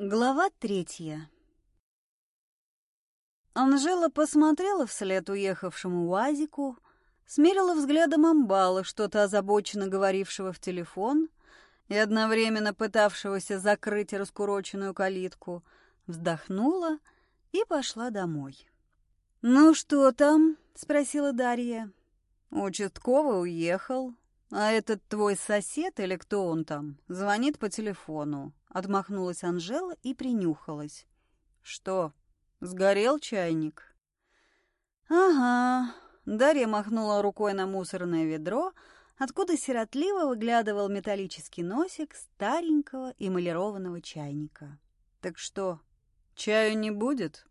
Глава третья Анжела посмотрела вслед уехавшему УАЗику, смерила взглядом амбала, что-то озабоченно говорившего в телефон и одновременно пытавшегося закрыть раскуроченную калитку, вздохнула и пошла домой. «Ну что там?» — спросила Дарья. «Участковый уехал, а этот твой сосед или кто он там звонит по телефону». Отмахнулась Анжела и принюхалась. «Что, сгорел чайник?» «Ага». Дарья махнула рукой на мусорное ведро, откуда сиротливо выглядывал металлический носик старенького эмалированного чайника. «Так что, чаю не будет?»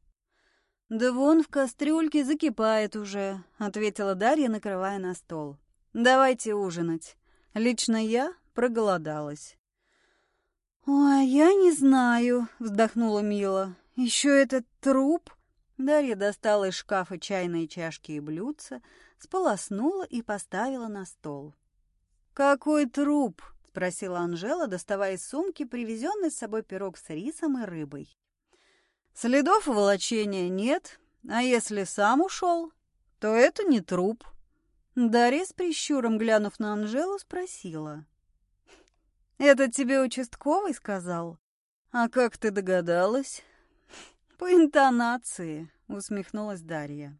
«Да вон в кастрюльке закипает уже», — ответила Дарья, накрывая на стол. «Давайте ужинать. Лично я проголодалась». «Ой, я не знаю», — вздохнула Мила. «Еще этот труп?» Дарья достала из шкафа чайные чашки и блюдца, сполоснула и поставила на стол. «Какой труп?» — спросила Анжела, доставая из сумки привезенный с собой пирог с рисом и рыбой. «Следов волочения нет, а если сам ушел, то это не труп». Дарья с прищуром, глянув на Анжелу, спросила. «Это тебе участковый сказал?» «А как ты догадалась?» «По интонации», — усмехнулась Дарья.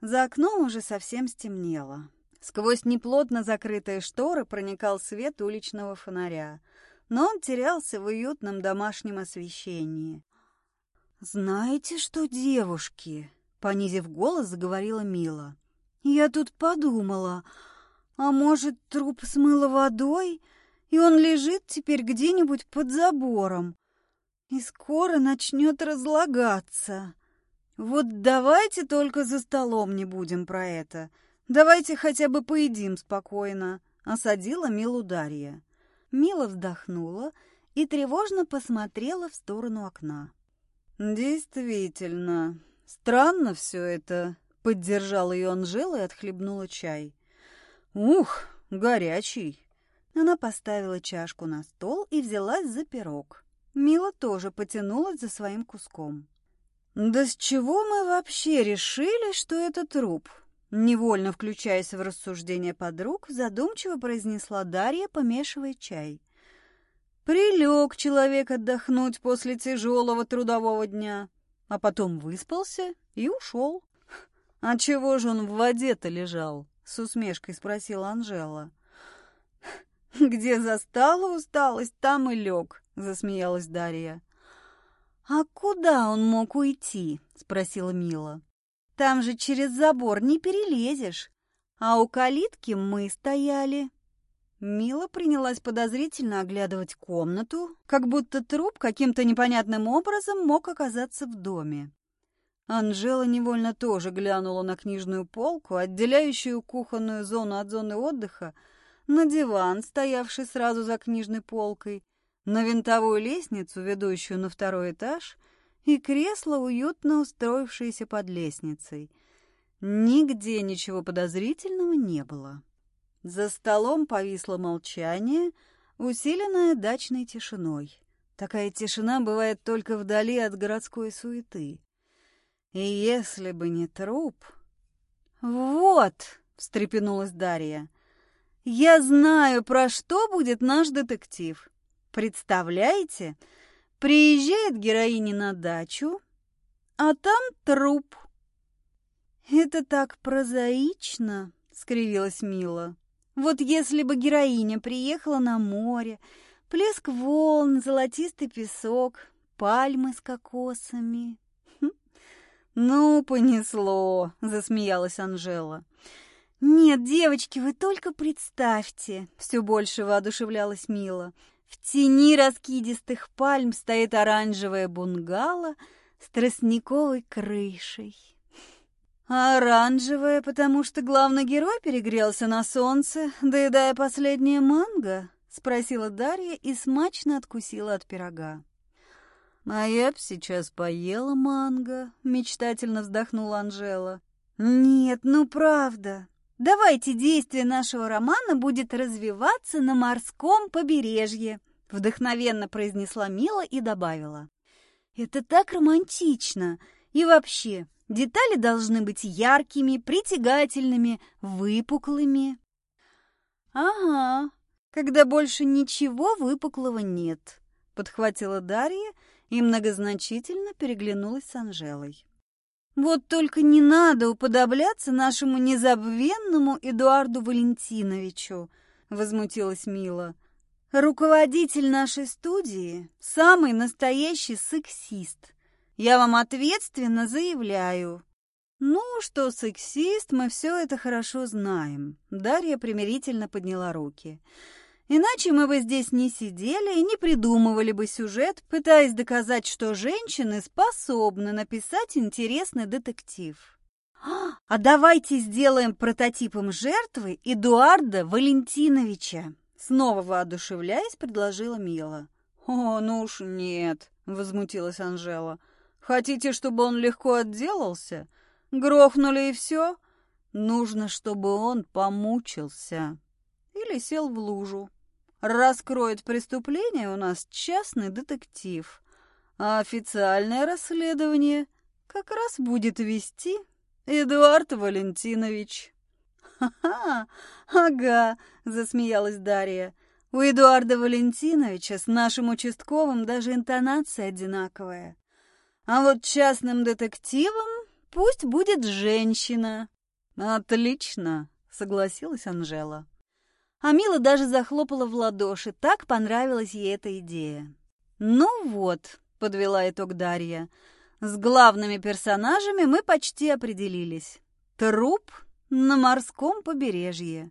За окном уже совсем стемнело. Сквозь неплотно закрытые шторы проникал свет уличного фонаря, но он терялся в уютном домашнем освещении. «Знаете что, девушки?» — понизив голос, заговорила Мила. «Я тут подумала, а может, труп смыло водой, и он лежит теперь где-нибудь под забором, и скоро начнет разлагаться. Вот давайте только за столом не будем про это. Давайте хотя бы поедим спокойно», — осадила Милу Дарья. Мила вздохнула и тревожно посмотрела в сторону окна. «Действительно, странно все это», — поддержал ее Анжела и отхлебнула чай. «Ух, горячий!» Она поставила чашку на стол и взялась за пирог. Мила тоже потянулась за своим куском. «Да с чего мы вообще решили, что это труп?» Невольно включаясь в рассуждения подруг, задумчиво произнесла Дарья, помешивая чай. Прилег человек отдохнуть после тяжелого трудового дня, а потом выспался и ушел. «А чего же он в воде-то лежал?» — с усмешкой спросила Анжела. «Где застала усталость, там и лег», — засмеялась Дарья. «А куда он мог уйти?» — спросила Мила. «Там же через забор не перелезешь, а у калитки мы стояли». Мила принялась подозрительно оглядывать комнату, как будто труп каким-то непонятным образом мог оказаться в доме. Анжела невольно тоже глянула на книжную полку, отделяющую кухонную зону от зоны отдыха, на диван, стоявший сразу за книжной полкой, на винтовую лестницу, ведущую на второй этаж, и кресло, уютно устроившееся под лестницей. Нигде ничего подозрительного не было. За столом повисло молчание, усиленное дачной тишиной. Такая тишина бывает только вдали от городской суеты. И если бы не труп... «Вот!» — встрепенулась Дарья. Я знаю, про что будет наш детектив. Представляете, приезжает героиня на дачу, а там труп. Это так прозаично, скривилась Мила. Вот если бы героиня приехала на море, плеск волн, золотистый песок, пальмы с кокосами. Хм. «Ну, понесло», — засмеялась Анжела. «Нет, девочки, вы только представьте!» Все больше воодушевлялась Мила. В тени раскидистых пальм стоит оранжевая бунгало с тростниковой крышей. А оранжевая, потому что главный герой перегрелся на солнце, доедая последнее манго? Спросила Дарья и смачно откусила от пирога. «А я б сейчас поела манго», — мечтательно вздохнула Анжела. «Нет, ну правда, Давайте действие нашего романа будет развиваться на морском побережье, Вдохновенно произнесла Мила и добавила. «Это так романтично! И вообще, детали должны быть яркими, притягательными, выпуклыми». «Ага, когда больше ничего выпуклого нет», — подхватила Дарья и многозначительно переглянулась с Анжелой. «Вот только не надо уподобляться нашему незабвенному Эдуарду Валентиновичу», — возмутилась Мила. Руководитель нашей студии – самый настоящий сексист. Я вам ответственно заявляю. Ну, что сексист, мы все это хорошо знаем. Дарья примирительно подняла руки. Иначе мы бы здесь не сидели и не придумывали бы сюжет, пытаясь доказать, что женщины способны написать интересный детектив. А давайте сделаем прототипом жертвы Эдуарда Валентиновича. Снова воодушевляясь, предложила Мила. «О, ну уж нет», — возмутилась Анжела. «Хотите, чтобы он легко отделался? Грохнули и все? Нужно, чтобы он помучился. Или сел в лужу. Раскроет преступление у нас частный детектив, а официальное расследование как раз будет вести Эдуард Валентинович». «Ха-ха! Ага!» — засмеялась Дарья. «У Эдуарда Валентиновича с нашим участковым даже интонация одинаковая. А вот частным детективом пусть будет женщина». «Отлично!» — согласилась Анжела. А Мила даже захлопала в ладоши, так понравилась ей эта идея. «Ну вот», — подвела итог Дарья, — «с главными персонажами мы почти определились. Труп на морском побережье.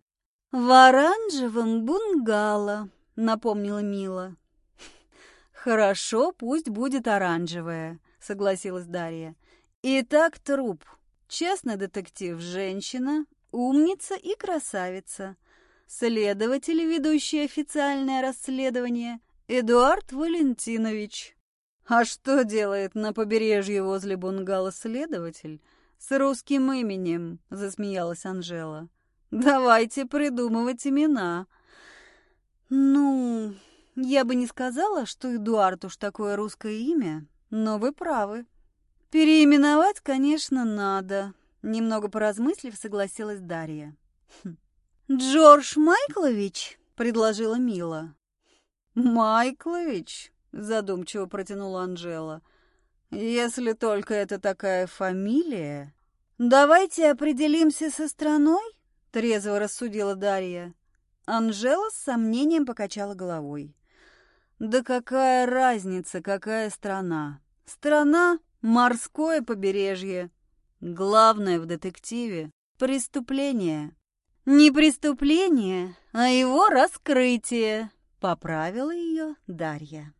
В оранжевом бунгало, напомнила Мила. Хорошо, пусть будет оранжевое, согласилась Дарья. Итак, труп. Честный детектив женщина, умница и красавица. Следователь, ведущий официальное расследование, Эдуард Валентинович. А что делает на побережье возле бунгало следователь? «С русским именем», — засмеялась Анжела. «Давайте придумывать имена». «Ну, я бы не сказала, что Эдуард уж такое русское имя, но вы правы. Переименовать, конечно, надо», — немного поразмыслив, согласилась Дарья. «Хм. «Джордж Майклович?» — предложила Мила. «Майклович?» — задумчиво протянула Анжела — если только это такая фамилия. Давайте определимся со страной, трезво рассудила Дарья. Анжела с сомнением покачала головой. Да какая разница, какая страна? Страна — морское побережье. Главное в детективе — преступление. Не преступление, а его раскрытие, поправила ее Дарья.